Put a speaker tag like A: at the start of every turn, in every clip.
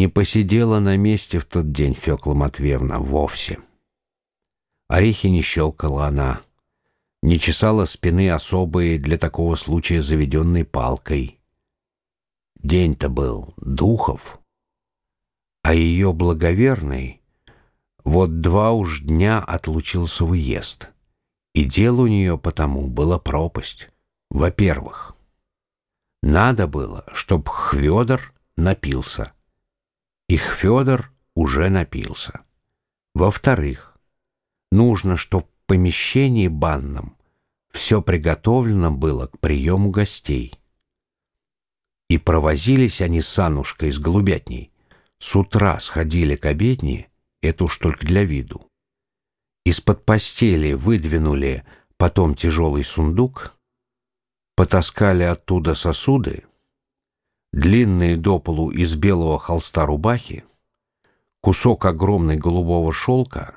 A: Не посидела на месте в тот день Фёкла Матвеевна вовсе. Орехи не щелкала она, не чесала спины особой для такого случая заведенной палкой. День-то был духов, а ее благоверный вот два уж дня отлучился в уезд, и дело у нее потому было пропасть. Во-первых, надо было, чтоб Хвёдор напился. Их Федор уже напился. Во-вторых, нужно, чтоб в помещении банном все приготовлено было к приему гостей. И провозились они с Аннушкой с голубятней. С утра сходили к обедне, это уж только для виду. Из-под постели выдвинули потом тяжелый сундук, потаскали оттуда сосуды, длинные до полу из белого холста рубахи, кусок огромной голубого шелка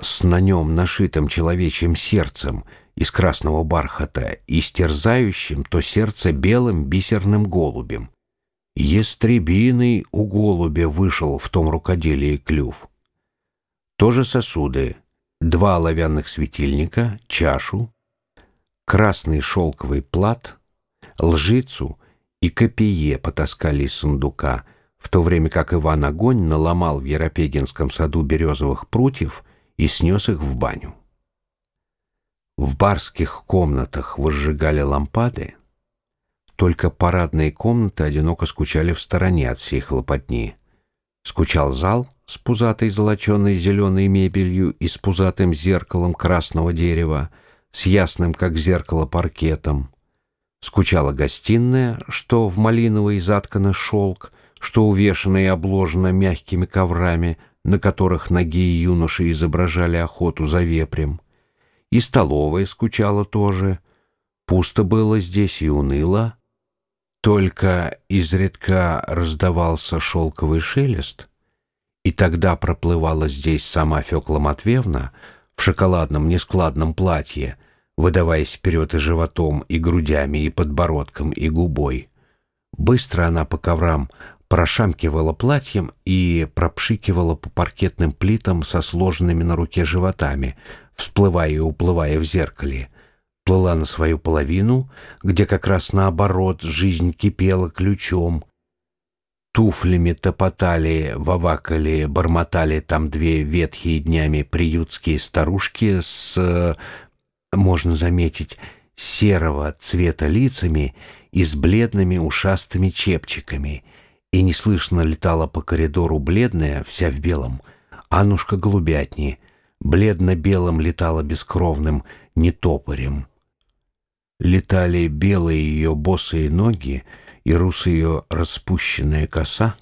A: с на нем нашитым человечьим сердцем из красного бархата и стерзающим то сердце белым бисерным голубем. Естребиный у голубя вышел в том рукоделии клюв. Тоже сосуды, два оловянных светильника, чашу, красный шелковый плат, лжицу и копие потаскали из сундука, в то время как Иван Огонь наломал в Еропегинском саду березовых прутьев и снес их в баню. В барских комнатах возжигали лампады, только парадные комнаты одиноко скучали в стороне от всей хлопотни. Скучал зал с пузатой золоченой зеленой мебелью и с пузатым зеркалом красного дерева, с ясным, как зеркало, паркетом. Скучала гостиная, что в малиновый заткана шелк, что увешана и обложена мягкими коврами, на которых ноги юноши изображали охоту за вепрем. И столовая скучала тоже. Пусто было здесь и уныло. Только изредка раздавался шелковый шелест, и тогда проплывала здесь сама Фёкла Матвеевна в шоколадном нескладном платье — выдаваясь вперед и животом, и грудями, и подбородком, и губой. Быстро она по коврам прошамкивала платьем и пропшикивала по паркетным плитам со сложенными на руке животами, всплывая и уплывая в зеркале. Плыла на свою половину, где как раз наоборот жизнь кипела ключом. Туфлями топотали, вовакали, бормотали там две ветхие днями приютские старушки с можно заметить, серого цвета лицами и с бледными ушастыми чепчиками, и неслышно летала по коридору бледная, вся в белом, Аннушка голубятни, бледно-белым летала бескровным нетопорем. Летали белые ее босые ноги и русые распущенная коса.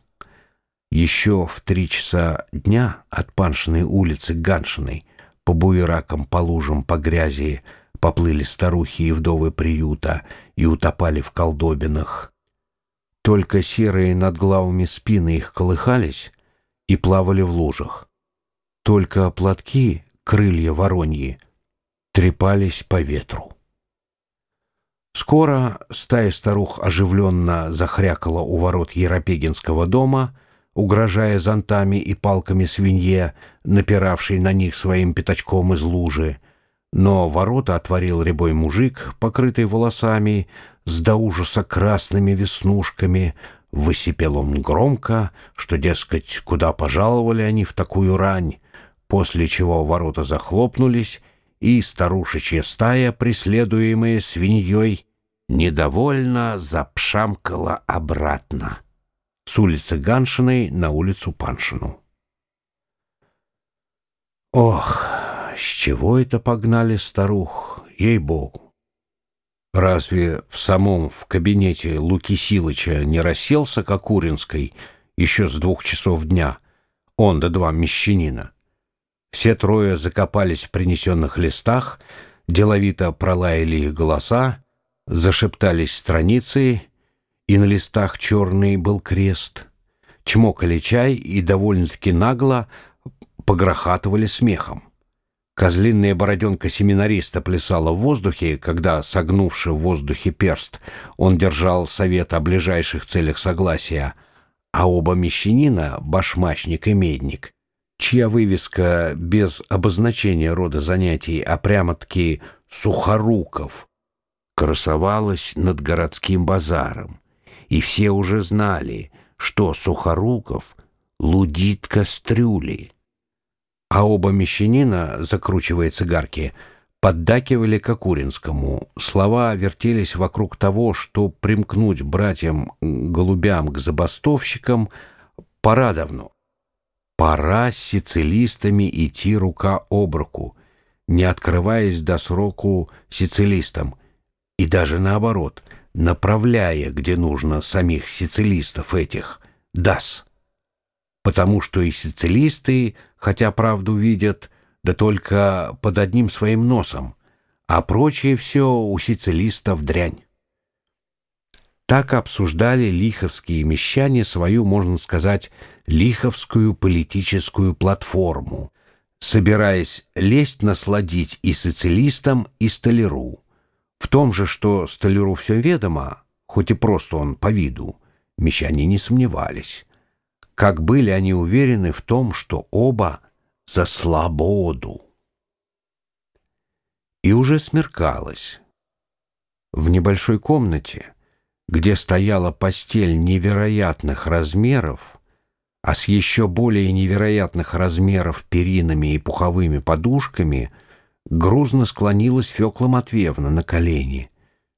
A: Еще в три часа дня от Паншиной улицы к Ганшиной по буеракам, по лужам, по грязи поплыли старухи и вдовы приюта и утопали в колдобинах. Только серые над главами спины их колыхались и плавали в лужах. Только платки, крылья вороньи, трепались по ветру. Скоро стая старух оживленно захрякала у ворот Еропегинского дома — угрожая зонтами и палками свинье, напиравшей на них своим пятачком из лужи. Но ворота отворил рябой мужик, покрытый волосами, с до ужаса красными веснушками. Высипел он громко, что, дескать, куда пожаловали они в такую рань, после чего ворота захлопнулись, и старушечья стая, преследуемая свиньей, недовольно запшамкала обратно с улицы Ганшиной на улицу Паншину. Ох, с чего это погнали старух, ей-богу! Разве в самом в кабинете Луки Силыча не расселся, как Уринской, еще с двух часов дня, он да два мещанина? Все трое закопались в принесенных листах, деловито пролаяли их голоса, зашептались страницы и на листах черный был крест. Чмокали чай и довольно-таки нагло погрохатывали смехом. Козлинная бороденка семинариста плясала в воздухе, когда, согнувши в воздухе перст, он держал совет о ближайших целях согласия, а оба мещанина, башмачник и медник, чья вывеска без обозначения рода занятий, а прямо-таки «Сухоруков», красовалась над городским базаром, и все уже знали, что Сухоруков лудит кастрюли. А оба мещанина, закручивая цигарки, поддакивали Кокуринскому. Слова вертелись вокруг того, что примкнуть братьям-голубям к забастовщикам пора давно. Пора с сицилистами идти рука об руку, не открываясь до сроку сицилистам, и даже наоборот, направляя, где нужно, самих сицилистов этих, дас. Потому что и сицилисты, хотя правду видят, да только под одним своим носом, а прочее все у сицилистов дрянь. Так обсуждали лиховские мещане свою, можно сказать, лиховскую политическую платформу, собираясь лезть насладить и социалистам, и столяру. В том же, что столяру все ведомо, хоть и просто он по виду, мещане не сомневались. Как были они уверены в том, что оба за свободу. И уже смеркалось. В небольшой комнате, где стояла постель невероятных размеров, а с еще более невероятных размеров перинами и пуховыми подушками грузно склонилась Фёкла Матвеевна на колени,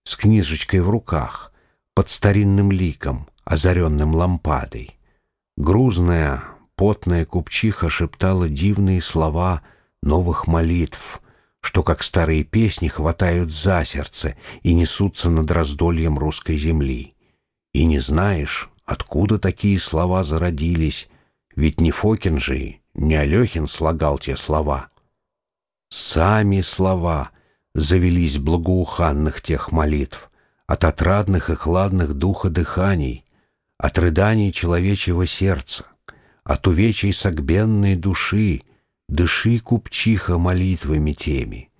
A: с книжечкой в руках, под старинным ликом, озаренным лампадой. Грузная, потная купчиха шептала дивные слова новых молитв, что, как старые песни, хватают за сердце и несутся над раздольем русской земли. И не знаешь, Откуда такие слова зародились? Ведь не Фокин же, не Алехин слагал те слова. Сами слова завелись благоуханных тех молитв, от отрадных и хладных духа дыханий, от рыданий человечьего сердца, от увечий согбенной души, дыши купчиха молитвами теми,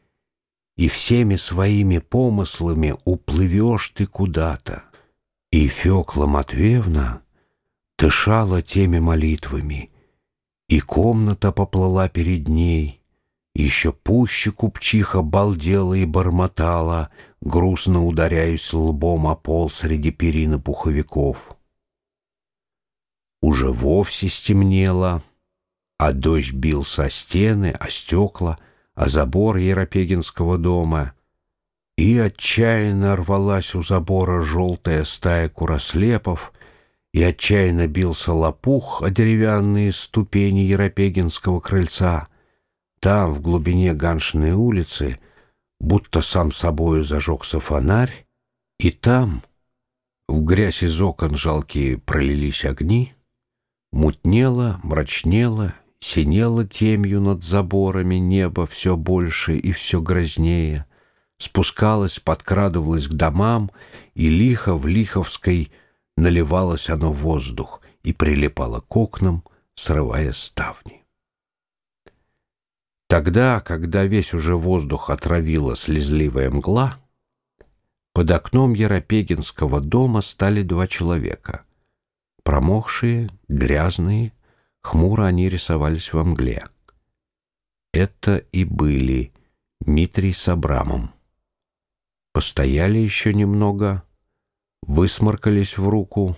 A: и всеми своими помыслами уплывешь ты куда-то. И Фёкла Матвеевна дышала теми молитвами, и комната поплыла перед ней, еще пуще купчиха балдела и бормотала, грустно ударяясь лбом о пол среди перины пуховиков. Уже вовсе стемнело, а дождь бил со стены, о стекла, о забор Еропегинского дома — и отчаянно рвалась у забора желтая стая курослепов, и отчаянно бился лопух о деревянные ступени Еропегинского крыльца. Там, в глубине Ганшиной улицы, будто сам собою зажегся фонарь, и там, в грязь из окон жалкие пролились огни, мутнело, мрачнело, синело темью над заборами небо все больше и все грознее — спускалось, подкрадывалось к домам, и лихо в Лиховской наливалось оно воздух и прилипало к окнам, срывая ставни. Тогда, когда весь уже воздух отравила слезливая мгла, под окном Еропегинского дома стали два человека. Промокшие, грязные, хмуро они рисовались во мгле. Это и были Митрий с Абрамом. Постояли еще немного, высморкались в руку,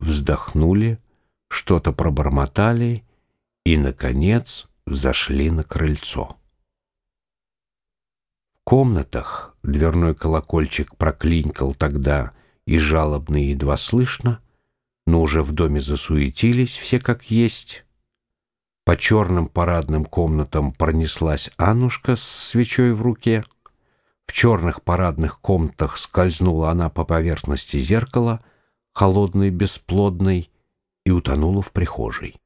A: вздохнули, что-то пробормотали и, наконец, взошли на крыльцо. В комнатах дверной колокольчик проклинкал тогда и жалобно едва слышно, но уже в доме засуетились все как есть. По черным парадным комнатам пронеслась Аннушка с свечой в руке — в черных парадных комнатах скользнула она по поверхности зеркала, холодной, бесплодной, и утонула в прихожей.